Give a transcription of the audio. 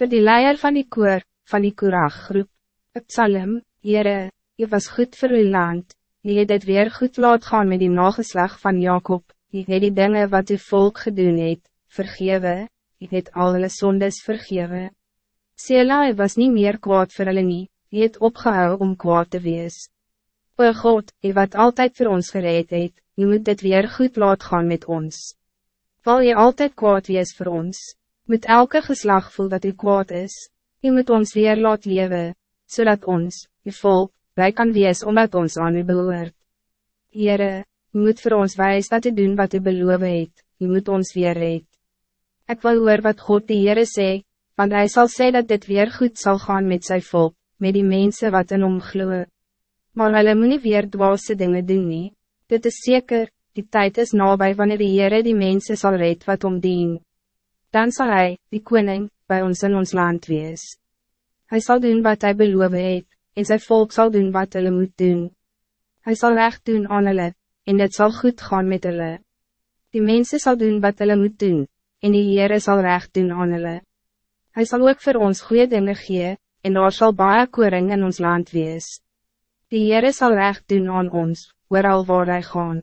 Voor die leier van die koor, van die Korach-groep, het Psalm, Heere, je was goed voor uw land, je het het weer goed laat gaan met die nageslag van Jacob, je het die dingen wat uw volk gedoen het, vergewe, je het al hulle sondes vergewe. Sela was niet meer kwaad voor hulle nie, je het opgehou om kwaad te wees. O God, je wat altijd voor ons gereed het, je moet dit weer goed laat gaan met ons. Val je altijd kwaad wees voor ons, moet elke geslag voel dat u kwaad is, je moet ons weer laat leven, zodat ons, je volk, wij kan wees omdat ons aan u behoort. Heere, u moet voor ons wijs dat u doen wat u beloof het, u moet ons weer red. Ik wil hoor wat God die Heere sê, want hij zal zeggen dat dit weer goed zal gaan met zijn volk, met die mensen wat in hom gloe. Maar hulle moet nie weer dwaalse dingen doen nie. Dit is zeker, die tijd is nabij wanneer die Heere die mensen zal red wat om dien. Dan zal hij, die koning, bij ons in ons land wees. Hij zal doen wat hij beloof het, en zijn volk zal doen wat hulle moet doen. Hij zal recht doen aan hulle, en het zal goed gaan met hulle. Die mensen zal doen wat hulle moet doen, en die Heere zal recht doen aan hulle. Hij zal ook voor ons goede dingen gee, en daar zal baie koring in ons land wees. Die Heere zal recht doen aan ons, waar al waar hy gaan.